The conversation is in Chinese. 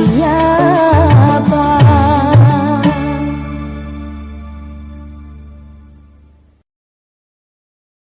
iya.